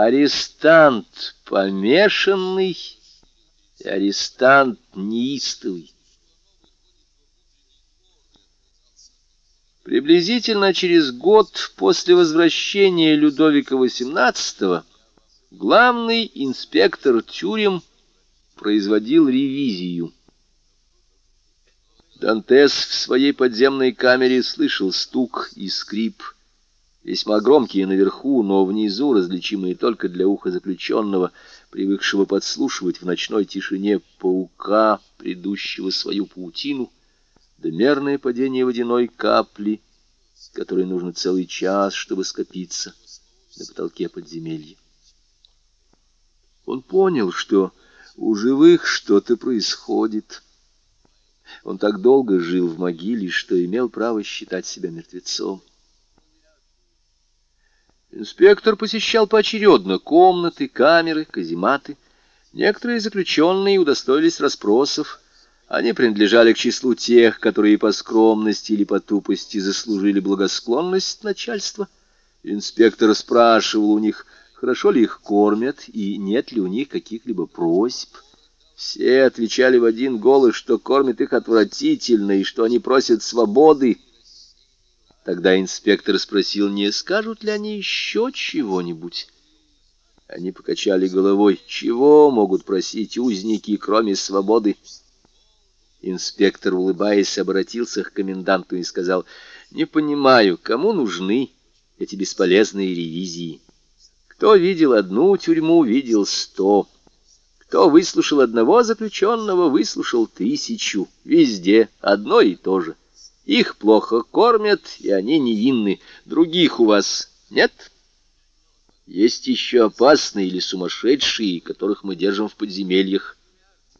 Арестант помешанный и арестант неистовый. Приблизительно через год после возвращения Людовика XVIII главный инспектор тюрем производил ревизию. Дантес в своей подземной камере слышал стук и скрип, весьма громкие наверху, но внизу различимые только для уха заключенного, привыкшего подслушивать в ночной тишине паука, предыдущего свою паутину, да мерное падение водяной капли, которой нужно целый час, чтобы скопиться на потолке подземелья. Он понял, что у живых что-то происходит, он так долго жил в могиле, что имел право считать себя мертвецом. Инспектор посещал поочередно комнаты, камеры, казематы. Некоторые заключенные удостоились расспросов. Они принадлежали к числу тех, которые по скромности или по тупости заслужили благосклонность начальства. Инспектор спрашивал у них, хорошо ли их кормят и нет ли у них каких-либо просьб. Все отвечали в один голос, что кормят их отвратительно и что они просят свободы. Тогда инспектор спросил, не скажут ли они еще чего-нибудь. Они покачали головой. Чего могут просить узники, кроме свободы? Инспектор, улыбаясь, обратился к коменданту и сказал, «Не понимаю, кому нужны эти бесполезные ревизии? Кто видел одну тюрьму, видел сто». Кто выслушал одного заключенного, выслушал тысячу. Везде одно и то же. Их плохо кормят, и они невинны. Других у вас нет? Есть еще опасные или сумасшедшие, которых мы держим в подземельях.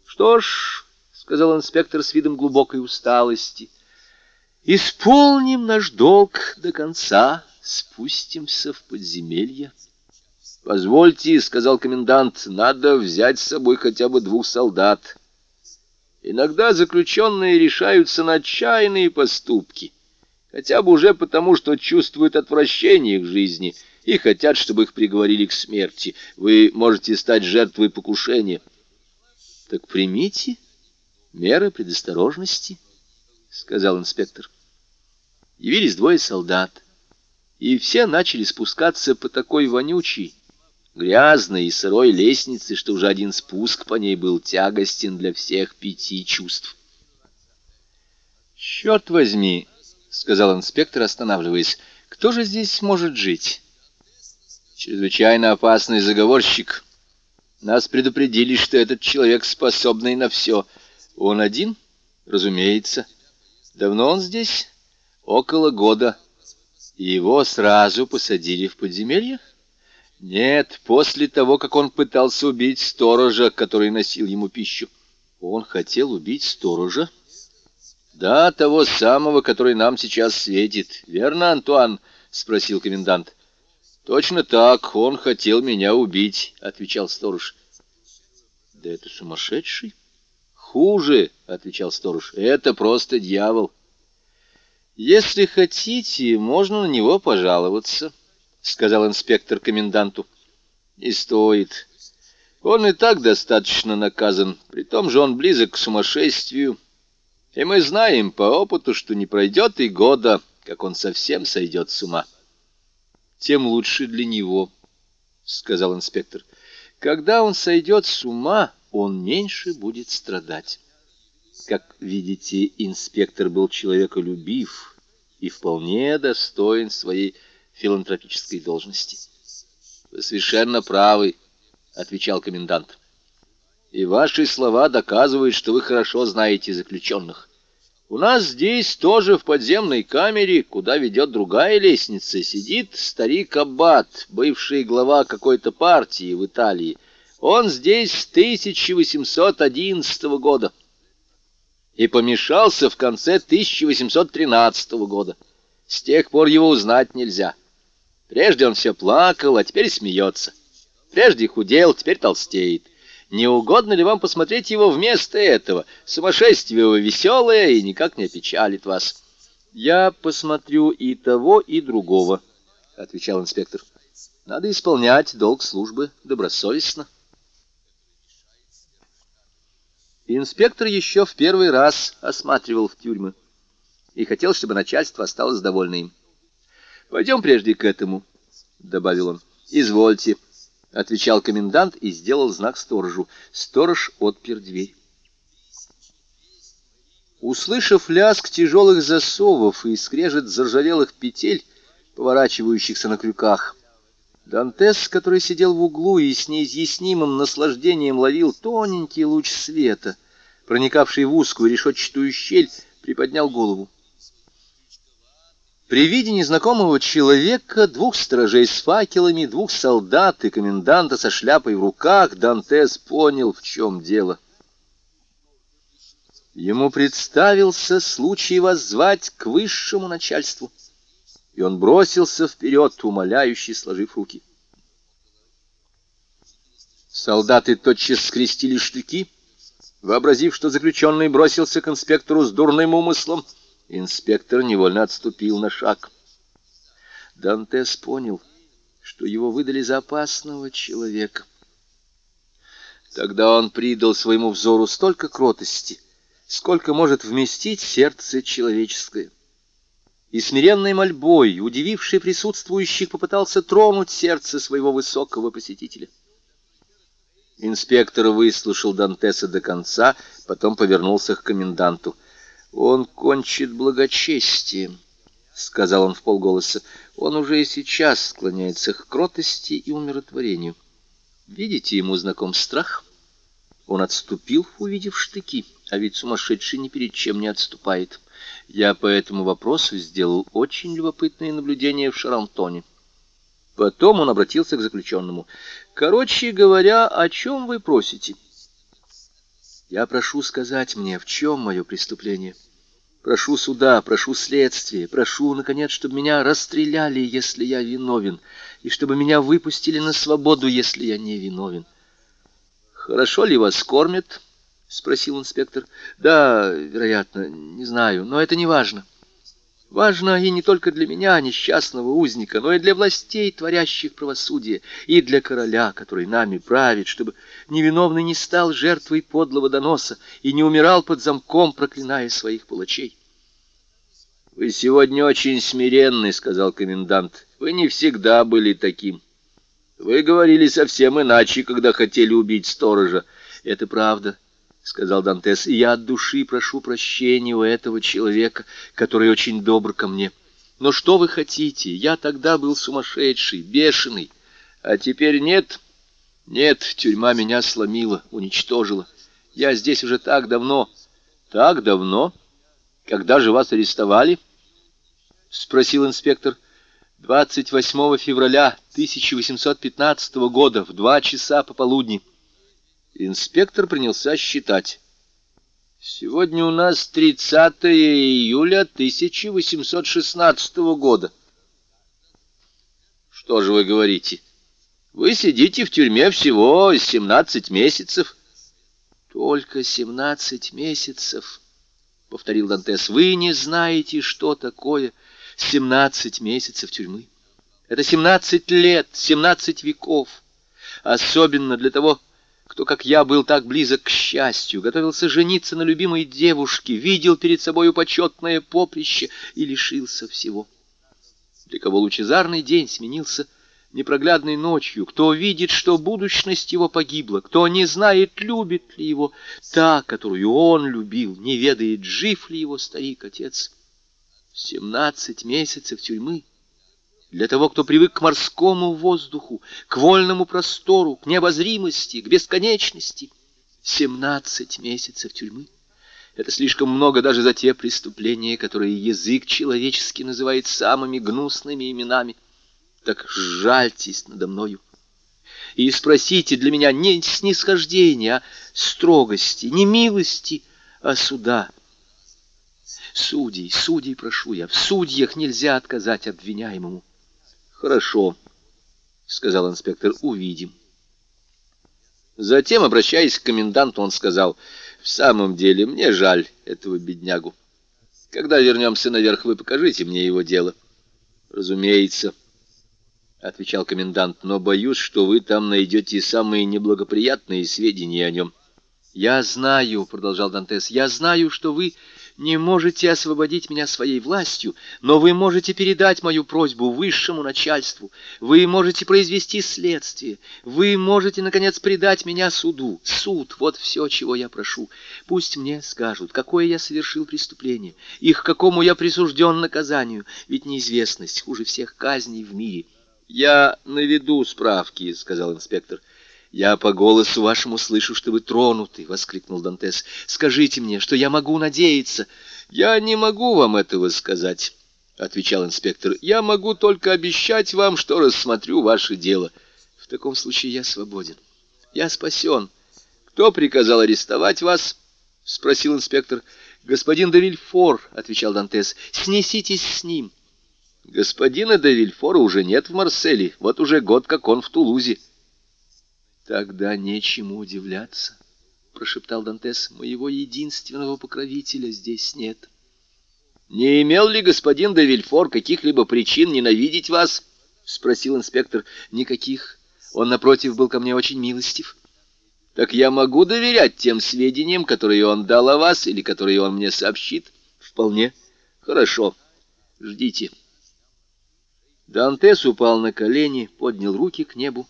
Что ж, — сказал инспектор с видом глубокой усталости, — исполним наш долг до конца, спустимся в подземелье. «Позвольте», — сказал комендант, — «надо взять с собой хотя бы двух солдат». Иногда заключенные решаются на отчаянные поступки, хотя бы уже потому, что чувствуют отвращение к жизни и хотят, чтобы их приговорили к смерти. Вы можете стать жертвой покушения. Так примите меры предосторожности, — сказал инспектор. Явились двое солдат, и все начали спускаться по такой вонючей, грязной и сырой лестницы, что уже один спуск по ней был тягостен для всех пяти чувств. «Черт возьми!» — сказал инспектор, останавливаясь. «Кто же здесь может жить?» «Чрезвычайно опасный заговорщик. Нас предупредили, что этот человек способный на все. Он один? Разумеется. Давно он здесь? Около года. его сразу посадили в подземелье?» Нет, после того, как он пытался убить сторожа, который носил ему пищу. Он хотел убить сторожа? Да, того самого, который нам сейчас светит. Верно, Антуан? Спросил комендант. Точно так, он хотел меня убить, отвечал сторож. Да это сумасшедший? Хуже, отвечал сторож. Это просто дьявол. Если хотите, можно на него пожаловаться. — сказал инспектор коменданту. «Не стоит. Он и так достаточно наказан. При том же он близок к сумасшествию. И мы знаем по опыту, что не пройдет и года, как он совсем сойдет с ума». «Тем лучше для него», — сказал инспектор. «Когда он сойдет с ума, он меньше будет страдать». Как видите, инспектор был человеколюбив и вполне достоин своей филантропической должности. «Вы совершенно правы», — отвечал комендант. «И ваши слова доказывают, что вы хорошо знаете заключенных. У нас здесь тоже в подземной камере, куда ведет другая лестница, сидит старик Аббат, бывший глава какой-то партии в Италии. Он здесь с 1811 года и помешался в конце 1813 года. С тех пор его узнать нельзя. Прежде он все плакал, а теперь смеется. Прежде худел, теперь толстеет. Не угодно ли вам посмотреть его вместо этого? Сумасшествие его веселое и никак не опечалит вас. Я посмотрю и того, и другого, — отвечал инспектор. Надо исполнять долг службы добросовестно. Инспектор еще в первый раз осматривал в тюрьмы и хотел, чтобы начальство осталось довольно им. «Пойдем прежде к этому», — добавил он. «Извольте», — отвечал комендант и сделал знак сторожу. Сторож отпер дверь. Услышав лязг тяжелых засовов и скрежет заржавелых петель, поворачивающихся на крюках, Дантес, который сидел в углу и с неизъяснимым наслаждением ловил тоненький луч света, проникавший в узкую решетчатую щель, приподнял голову. При виде незнакомого человека, двух сторожей с факелами, двух солдат и коменданта со шляпой в руках, Дантес понял, в чем дело. Ему представился случай воззвать к высшему начальству и он бросился вперед, умоляющий, сложив руки. Солдаты тотчас скрестили штыки, вообразив, что заключенный бросился к инспектору с дурным умыслом. Инспектор невольно отступил на шаг. Дантес понял, что его выдали за опасного человека. Тогда он придал своему взору столько кротости, сколько может вместить сердце человеческое и смиренной мольбой, удививший присутствующих, попытался тронуть сердце своего высокого посетителя. Инспектор выслушал Дантеса до конца, потом повернулся к коменданту. «Он кончит благочестием», — сказал он вполголоса. «Он уже и сейчас склоняется к кротости и умиротворению. Видите, ему знаком страх?» Он отступил, увидев штыки, а ведь сумасшедший ни перед чем не отступает. Я по этому вопросу сделал очень любопытные наблюдения в Шарантоне. Потом он обратился к заключенному. «Короче говоря, о чем вы просите?» «Я прошу сказать мне, в чем мое преступление. Прошу суда, прошу следствия, прошу, наконец, чтобы меня расстреляли, если я виновен, и чтобы меня выпустили на свободу, если я не виновен». «Хорошо ли вас кормят?» — спросил инспектор. — Да, вероятно, не знаю, но это не важно. Важно и не только для меня, несчастного узника, но и для властей, творящих правосудие, и для короля, который нами правит, чтобы невиновный не стал жертвой подлого доноса и не умирал под замком, проклиная своих палачей. — Вы сегодня очень смиренны, — сказал комендант. — Вы не всегда были таким. Вы говорили совсем иначе, когда хотели убить сторожа. Это правда, —— сказал Дантес, — я от души прошу прощения у этого человека, который очень добр ко мне. Но что вы хотите? Я тогда был сумасшедший, бешеный. А теперь нет? Нет, тюрьма меня сломила, уничтожила. Я здесь уже так давно. Так давно? Когда же вас арестовали? — спросил инспектор. — 28 февраля 1815 года в два часа пополудни. Инспектор принялся считать. Сегодня у нас 30 июля 1816 года. Что же вы говорите? Вы сидите в тюрьме всего 17 месяцев. Только 17 месяцев, повторил Дантес. Вы не знаете, что такое 17 месяцев тюрьмы. Это 17 лет, 17 веков. Особенно для того, кто, как я, был так близок к счастью, готовился жениться на любимой девушке, видел перед собою почетное поприще и лишился всего. Для кого лучезарный день сменился непроглядной ночью, кто видит, что будущность его погибла, кто не знает, любит ли его та, которую он любил, не ведает, жив ли его старик-отец. Семнадцать месяцев тюрьмы — для того, кто привык к морскому воздуху, к вольному простору, к необозримости, к бесконечности. Семнадцать месяцев тюрьмы. Это слишком много даже за те преступления, которые язык человеческий называет самыми гнусными именами. Так жальтесь надо мною и спросите для меня не снисхождения, а строгости, не милости, а суда. Судей, судей прошу я, в судьях нельзя отказать обвиняемому. Хорошо, сказал инспектор, увидим. Затем, обращаясь к коменданту, он сказал, в самом деле, мне жаль этого беднягу. Когда вернемся наверх, вы покажите мне его дело. Разумеется. — отвечал комендант, — «но боюсь, что вы там найдете самые неблагоприятные сведения о нем». «Я знаю», — продолжал Дантес, — «я знаю, что вы не можете освободить меня своей властью, но вы можете передать мою просьбу высшему начальству, вы можете произвести следствие, вы можете, наконец, предать меня суду. Суд — вот все, чего я прошу. Пусть мне скажут, какое я совершил преступление, и к какому я присужден наказанию, ведь неизвестность хуже всех казней в мире». «Я наведу справки», — сказал инспектор. «Я по голосу вашему слышу, что вы тронуты!» — воскликнул Дантес. «Скажите мне, что я могу надеяться!» «Я не могу вам этого сказать», — отвечал инспектор. «Я могу только обещать вам, что рассмотрю ваше дело. В таком случае я свободен. Я спасен». «Кто приказал арестовать вас?» — спросил инспектор. «Господин де отвечал Дантес. «Снеситесь с ним». «Господина де уже нет в Марселе. Вот уже год, как он в Тулузе». Тогда нечему удивляться, прошептал Дантес. Моего единственного покровителя здесь нет. Не имел ли господин де Вильфор каких-либо причин ненавидеть вас? спросил инспектор. Никаких. Он напротив был ко мне очень милостив. Так я могу доверять тем сведениям, которые он дал о вас или которые он мне сообщит? Вполне. Хорошо. Ждите. Дантес упал на колени, поднял руки к небу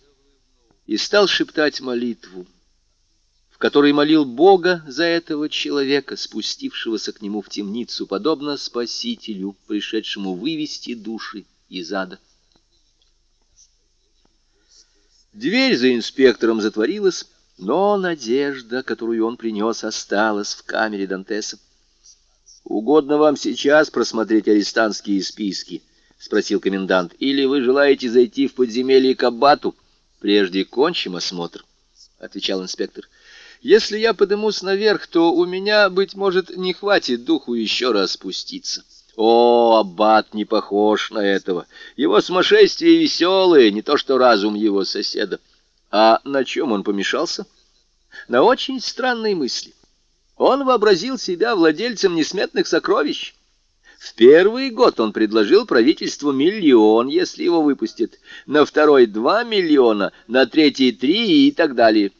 и стал шептать молитву, в которой молил Бога за этого человека, спустившегося к нему в темницу, подобно Спасителю, пришедшему вывести души из ада. Дверь за инспектором затворилась, но надежда, которую он принес, осталась в камере Дантеса. «Угодно вам сейчас просмотреть арестантские списки?» — спросил комендант. «Или вы желаете зайти в подземелье к аббату?» «Прежде кончим осмотр», — отвечал инспектор. «Если я подымусь наверх, то у меня, быть может, не хватит духу еще раз спуститься». О, аббат не похож на этого. Его сумасшествие веселое, не то что разум его соседа. А на чем он помешался? На очень странной мысли. Он вообразил себя владельцем несметных сокровищ. В первый год он предложил правительству миллион, если его выпустят, на второй два миллиона, на третий три и так далее.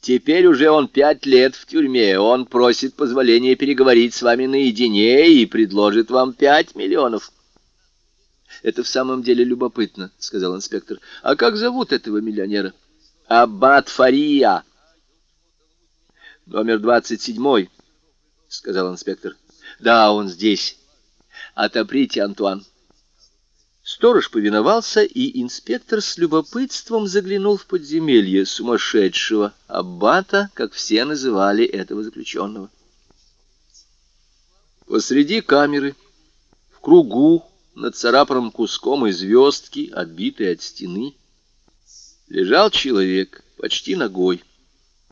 Теперь уже он пять лет в тюрьме, он просит позволения переговорить с вами наедине и предложит вам пять миллионов. «Это в самом деле любопытно», — сказал инспектор. «А как зовут этого миллионера?» «Аббат Фария». «Номер двадцать седьмой», — сказал инспектор. «Да, он здесь». «Отоприте, Антуан». Сторож повиновался, и инспектор с любопытством заглянул в подземелье сумасшедшего аббата, как все называли этого заключенного. Посреди камеры, в кругу, над царапанным куском из звездки, отбитой от стены, лежал человек, почти ногой.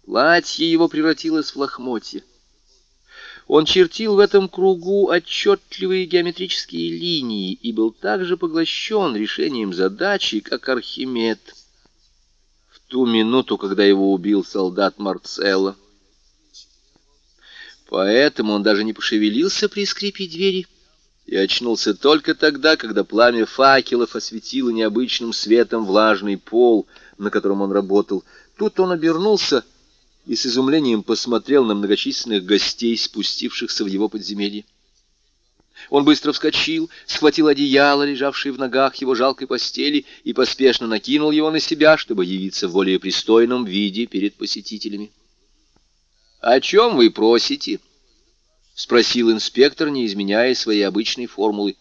Платье его превратилось в лохмотье. Он чертил в этом кругу отчетливые геометрические линии и был также поглощен решением задачи, как Архимед. В ту минуту, когда его убил солдат Марцелло. Поэтому он даже не пошевелился при скрипе двери и очнулся только тогда, когда пламя факелов осветило необычным светом влажный пол, на котором он работал. Тут он обернулся и с изумлением посмотрел на многочисленных гостей, спустившихся в его подземелье. Он быстро вскочил, схватил одеяло, лежавшее в ногах его жалкой постели, и поспешно накинул его на себя, чтобы явиться в более пристойном виде перед посетителями. «О чем вы просите?» — спросил инспектор, не изменяя своей обычной формулы.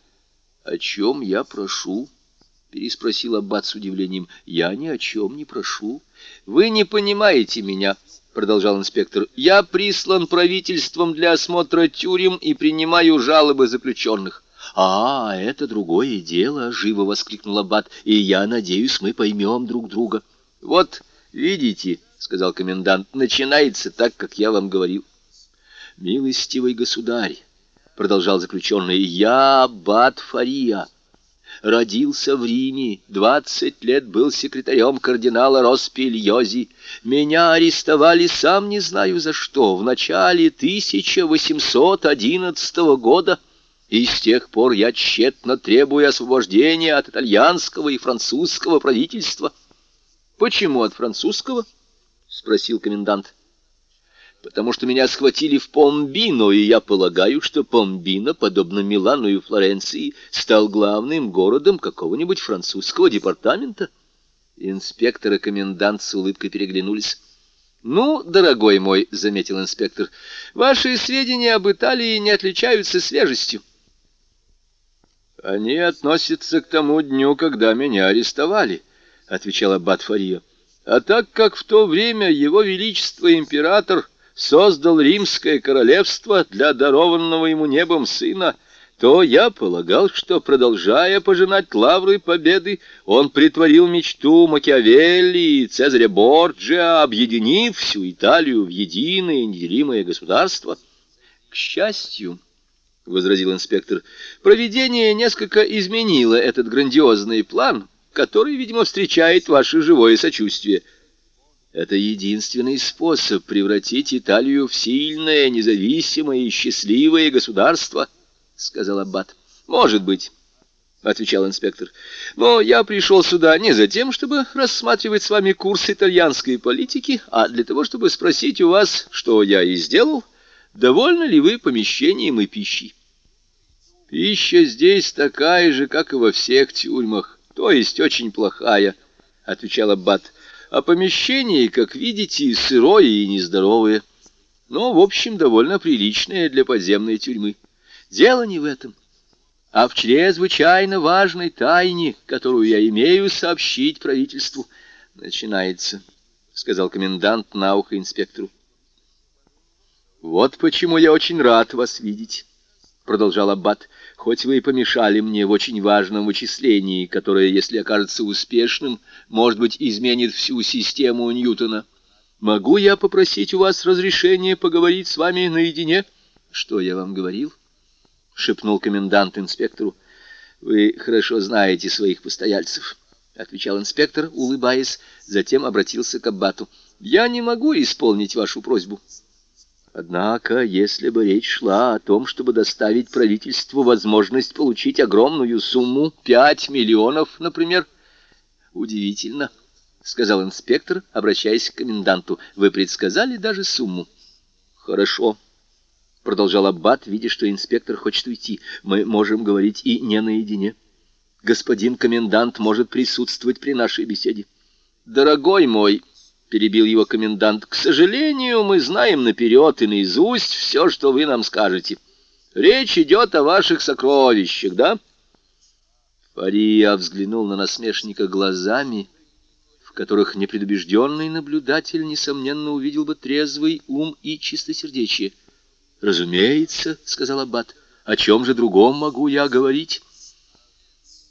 «О чем я прошу?» — переспросил Аббат с удивлением. «Я ни о чем не прошу. Вы не понимаете меня». — продолжал инспектор, — «я прислан правительством для осмотра тюрем и принимаю жалобы заключенных». «А, это другое дело», — живо воскликнул Аббат, — «и я надеюсь, мы поймем друг друга». «Вот, видите», — сказал комендант, — «начинается так, как я вам говорил». «Милостивый государь», — продолжал заключенный, — «я Аббат Фария» родился в Риме, двадцать лет был секретарем кардинала Роспильози. Меня арестовали сам не знаю за что в начале 1811 года. И с тех пор я тщетно требую освобождения от итальянского и французского правительства. Почему от французского? спросил комендант. Потому что меня схватили в Помбино, и я полагаю, что Помбино, подобно Милану и Флоренции, стал главным городом какого-нибудь французского департамента. Инспектор и комендант с улыбкой переглянулись. «Ну, дорогой мой», — заметил инспектор, — «ваши сведения об Италии не отличаются свежестью. «Они относятся к тому дню, когда меня арестовали», — отвечал аббат. «А так как в то время его величество император создал римское королевство для дарованного ему небом сына, то я полагал, что, продолжая пожинать лавры победы, он притворил мечту Макиавелли и Цезаря Борджиа, объединив всю Италию в единое неделимое государство. К счастью, — возразил инспектор. «Проведение несколько изменило этот грандиозный план, который, видимо, встречает ваше живое сочувствие. Это единственный способ превратить Италию в сильное, независимое и счастливое государство», — сказал Аббат. «Может быть». — отвечал инспектор. — Но я пришел сюда не за тем, чтобы рассматривать с вами курс итальянской политики, а для того, чтобы спросить у вас, что я и сделал, довольны ли вы помещением и пищей? Пища здесь такая же, как и во всех тюрьмах, то есть очень плохая, — отвечал Аббат. А помещение, как видите, сырое и нездоровое, но, в общем, довольно приличное для подземной тюрьмы. Дело не в этом, а в чрезвычайно важной тайне, которую я имею сообщить правительству. Начинается, — сказал комендант на ухо инспектору. «Вот почему я очень рад вас видеть», — продолжал Аббат, — «хоть вы и помешали мне в очень важном вычислении, которое, если окажется успешным, может быть, изменит всю систему Ньютона. Могу я попросить у вас разрешения поговорить с вами наедине?» «Что я вам говорил?» — шепнул комендант инспектору. «Вы хорошо знаете своих постояльцев», — отвечал инспектор, улыбаясь, затем обратился к Аббату. «Я не могу исполнить вашу просьбу». Однако, если бы речь шла о том, чтобы доставить правительству возможность получить огромную сумму, пять миллионов, например, удивительно, — сказал инспектор, обращаясь к коменданту, — вы предсказали даже сумму. Хорошо, — продолжал Аббат, видя, что инспектор хочет уйти, — мы можем говорить и не наедине. Господин комендант может присутствовать при нашей беседе. Дорогой мой, перебил его комендант. «К сожалению, мы знаем наперед и наизусть все, что вы нам скажете. Речь идет о ваших сокровищах, да?» Фария взглянул на насмешника глазами, в которых непредубежденный наблюдатель, несомненно, увидел бы трезвый ум и чистосердечие. «Разумеется», — сказал Аббат, — «о чем же другом могу я говорить?»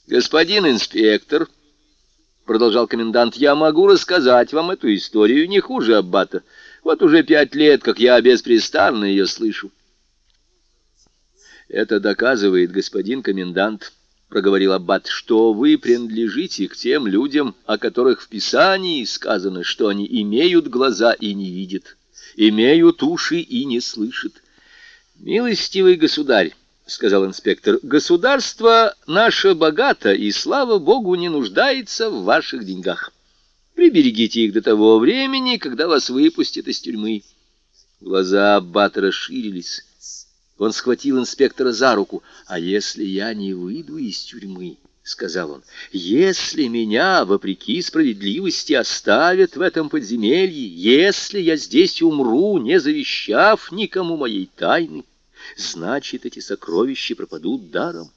«Господин инспектор», продолжал комендант, — я могу рассказать вам эту историю не хуже Аббата. Вот уже пять лет, как я беспрестанно ее слышу. Это доказывает, господин комендант, — проговорил Аббат, — что вы принадлежите к тем людям, о которых в Писании сказано, что они имеют глаза и не видят, имеют уши и не слышат. Милостивый государь, — сказал инспектор, — государство наше богато и, слава богу, не нуждается в ваших деньгах. Приберегите их до того времени, когда вас выпустят из тюрьмы. Глаза Аббата расширились. Он схватил инспектора за руку. «А если я не выйду из тюрьмы?» — сказал он. «Если меня, вопреки справедливости, оставят в этом подземелье, если я здесь умру, не завещав никому моей тайны, значит, эти сокровища пропадут даром.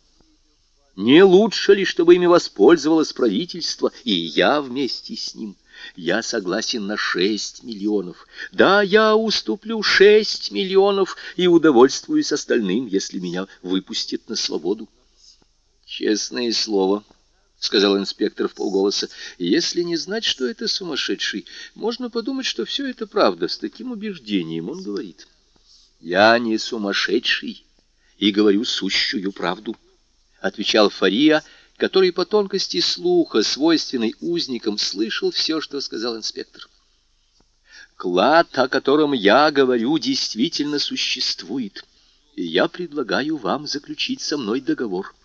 Не лучше ли, чтобы ими воспользовалось правительство, и я вместе с ним? Я согласен на шесть миллионов. Да, я уступлю шесть миллионов и удовольствуюсь остальным, если меня выпустят на свободу. Честное слово, — сказал инспектор в полголоса, — если не знать, что это сумасшедший, можно подумать, что все это правда. С таким убеждением он говорит. — «Я не сумасшедший и говорю сущую правду», — отвечал Фария, который по тонкости слуха, свойственный узникам, слышал все, что сказал инспектор. «Клад, о котором я говорю, действительно существует, и я предлагаю вам заключить со мной договор,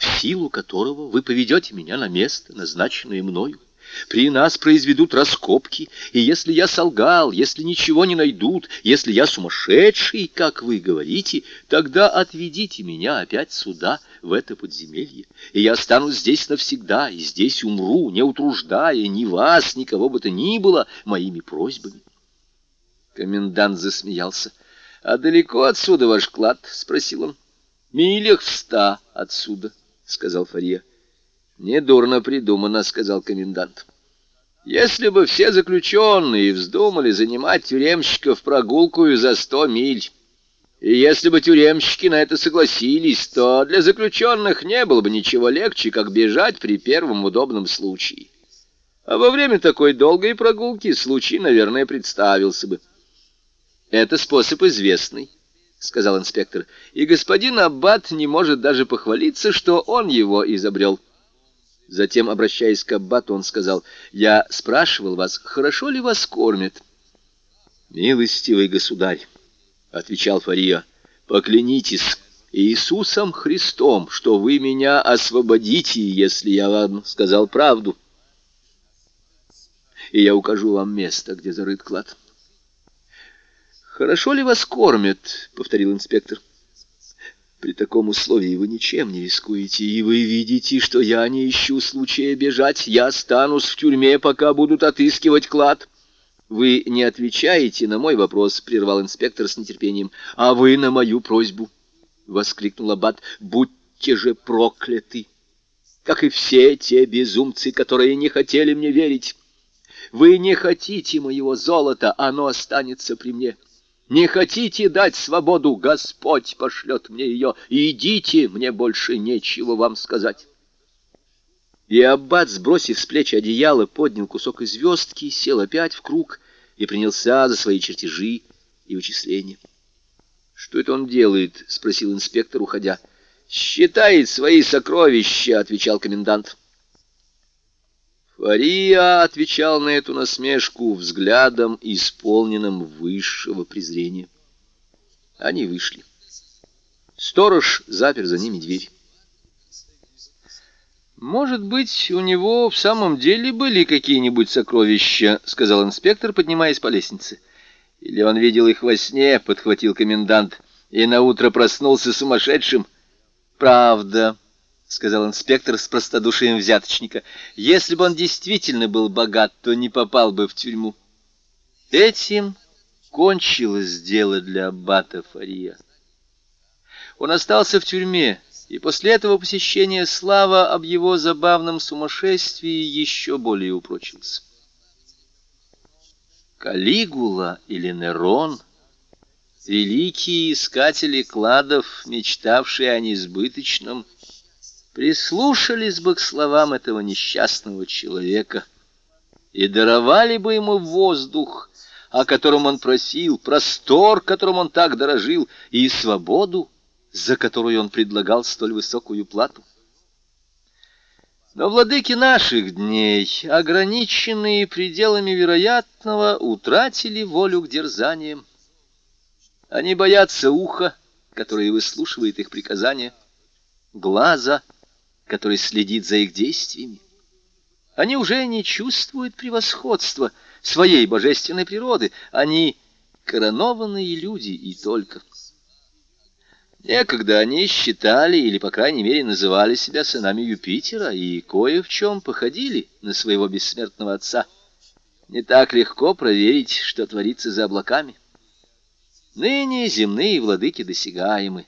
в силу которого вы поведете меня на место, назначенное мною. При нас произведут раскопки, и если я солгал, если ничего не найдут, если я сумасшедший, как вы говорите, тогда отведите меня опять сюда, в это подземелье, и я останусь здесь навсегда, и здесь умру, не утруждая ни вас, ни кого бы то ни было моими просьбами. Комендант засмеялся. — А далеко отсюда ваш клад? — спросил он. — Милях в ста отсюда, — сказал Фарье. «Недурно придумано», — сказал комендант. «Если бы все заключенные вздумали занимать тюремщиков прогулкую за сто миль, и если бы тюремщики на это согласились, то для заключенных не было бы ничего легче, как бежать при первом удобном случае. А во время такой долгой прогулки случай, наверное, представился бы». «Это способ известный», — сказал инспектор, — «и господин Аббат не может даже похвалиться, что он его изобрел». Затем, обращаясь к Аббату, он сказал, «Я спрашивал вас, хорошо ли вас кормят?» «Милостивый государь», — отвечал Фария, — «поклянитесь Иисусом Христом, что вы меня освободите, если я вам сказал правду, и я укажу вам место, где зарыт клад». «Хорошо ли вас кормят?» — повторил инспектор. При таком условии вы ничем не рискуете, и вы видите, что я не ищу случая бежать. Я останусь в тюрьме, пока будут отыскивать клад. Вы не отвечаете на мой вопрос, прервал инспектор с нетерпением. А вы на мою просьбу, воскликнул аббат. Будьте же прокляты, как и все те безумцы, которые не хотели мне верить. Вы не хотите моего золота, оно останется при мне. Не хотите дать свободу, Господь пошлет мне ее. Идите, мне больше нечего вам сказать. И аббат, сбросив с плеч одеяло, поднял кусок из звездки, сел опять в круг и принялся за свои чертежи и вычисления. «Что это он делает?» — спросил инспектор, уходя. «Считает свои сокровища», — отвечал комендант. Фария отвечал на эту насмешку взглядом, исполненным высшего презрения. Они вышли. Сторож запер за ними дверь. «Может быть, у него в самом деле были какие-нибудь сокровища?» — сказал инспектор, поднимаясь по лестнице. «Или он видел их во сне?» — подхватил комендант. «И наутро проснулся сумасшедшим?» «Правда», — сказал инспектор с простодушием взяточника. — Если бы он действительно был богат, то не попал бы в тюрьму. Этим кончилось дело для аббата Фария. Он остался в тюрьме, и после этого посещения слава об его забавном сумасшествии еще более упрочился. Калигула или Нерон, великие искатели кладов, мечтавшие о несбыточном, прислушались бы к словам этого несчастного человека и даровали бы ему воздух, о котором он просил, простор, которым он так дорожил, и свободу, за которую он предлагал столь высокую плату. Но владыки наших дней, ограниченные пределами вероятного, утратили волю к дерзаниям. Они боятся уха, которое выслушивает их приказания, глаза — который следит за их действиями. Они уже не чувствуют превосходства своей божественной природы. Они коронованные люди и только. Некогда они считали, или, по крайней мере, называли себя сынами Юпитера, и кое в чем походили на своего бессмертного отца. Не так легко проверить, что творится за облаками. Ныне земные владыки досягаемы,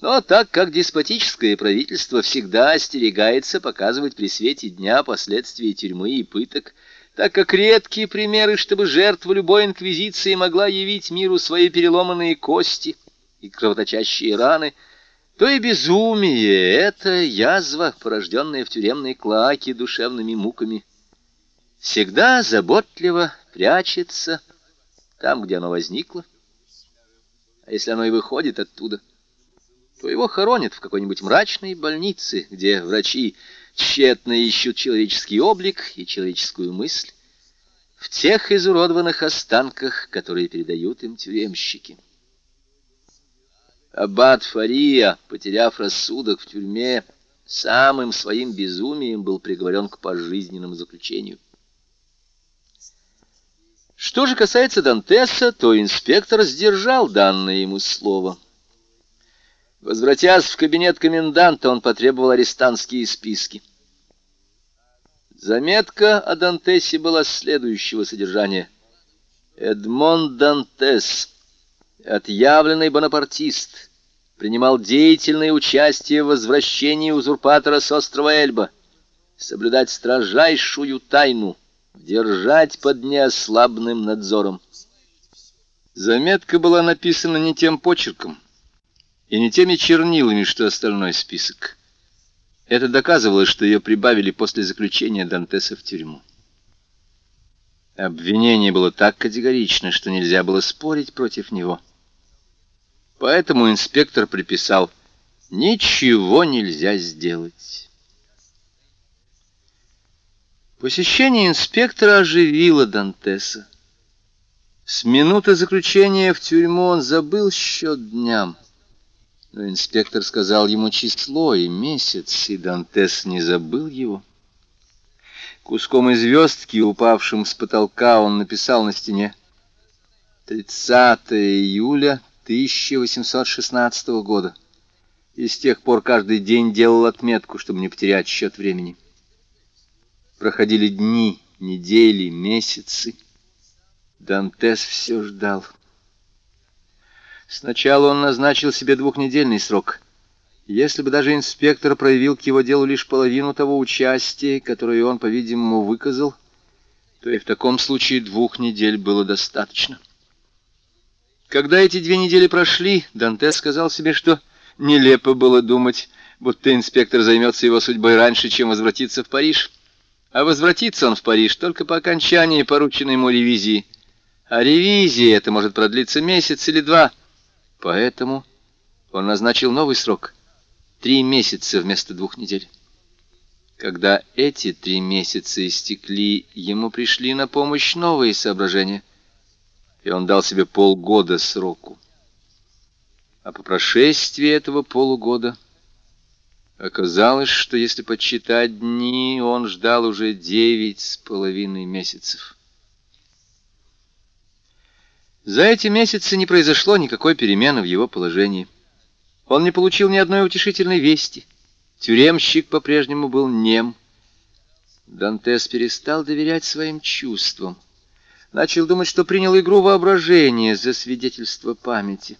но так как деспотическое правительство всегда остерегается показывать при свете дня последствия тюрьмы и пыток, так как редкие примеры, чтобы жертва любой инквизиции могла явить миру свои переломанные кости и кровоточащие раны, то и безумие — это язва, порожденная в тюремной клаке душевными муками. Всегда заботливо прячется там, где оно возникло, а если оно и выходит оттуда — то его хоронят в какой-нибудь мрачной больнице, где врачи тщетно ищут человеческий облик и человеческую мысль, в тех изуродованных останках, которые передают им тюремщики. Аббат Фария, потеряв рассудок в тюрьме, самым своим безумием был приговорен к пожизненному заключению. Что же касается Дантеса, то инспектор сдержал данное ему слово. Возвратясь в кабинет коменданта, он потребовал арестантские списки. Заметка о Дантесе была следующего содержания. Эдмон Дантес, отъявленный бонапартист, принимал деятельное участие в возвращении узурпатора с острова Эльба, соблюдать строжайшую тайну — держать под неослабным надзором. Заметка была написана не тем почерком и не теми чернилами, что остальной список. Это доказывало, что ее прибавили после заключения Дантеса в тюрьму. Обвинение было так категорично, что нельзя было спорить против него. Поэтому инспектор приписал «Ничего нельзя сделать». Посещение инспектора оживило Дантеса. С минуты заключения в тюрьму он забыл счет дням. Но инспектор сказал ему число и месяц, и Дантес не забыл его. Куском из звездки, упавшим с потолка, он написал на стене 30 июля 1816 года. И с тех пор каждый день делал отметку, чтобы не потерять счет времени. Проходили дни, недели, месяцы. Дантес все ждал. Сначала он назначил себе двухнедельный срок. Если бы даже инспектор проявил к его делу лишь половину того участия, которое он, по-видимому, выказал, то и в таком случае двух недель было достаточно. Когда эти две недели прошли, Дантес сказал себе, что нелепо было думать, будто инспектор займется его судьбой раньше, чем возвратиться в Париж. А возвратится он в Париж только по окончании порученной ему ревизии. А ревизия это может продлиться месяц или два. Поэтому он назначил новый срок — три месяца вместо двух недель. Когда эти три месяца истекли, ему пришли на помощь новые соображения, и он дал себе полгода сроку. А по прошествии этого полугода — Оказалось, что если подсчитать дни, он ждал уже девять с половиной месяцев. За эти месяцы не произошло никакой перемены в его положении. Он не получил ни одной утешительной вести. Тюремщик по-прежнему был нем. Дантес перестал доверять своим чувствам. Начал думать, что принял игру воображения за свидетельство памяти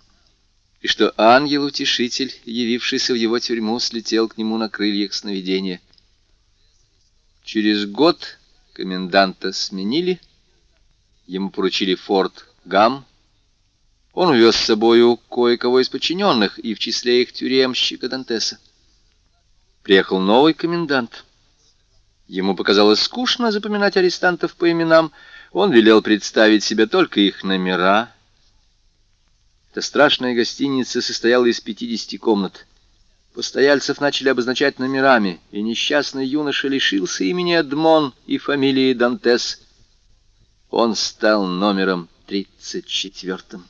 и что ангел-утешитель, явившийся в его тюрьму, слетел к нему на крыльях сновидения. Через год коменданта сменили, ему поручили форт Гам. Он увез с собою кое-кого из подчиненных, и в числе их тюремщика Дантеса. Приехал новый комендант. Ему показалось скучно запоминать арестантов по именам. Он велел представить себе только их номера эта страшная гостиница состояла из 50 комнат. Постояльцев начали обозначать номерами, и несчастный юноша лишился имени Эдмон и фамилии Дантес. Он стал номером тридцать четвертым.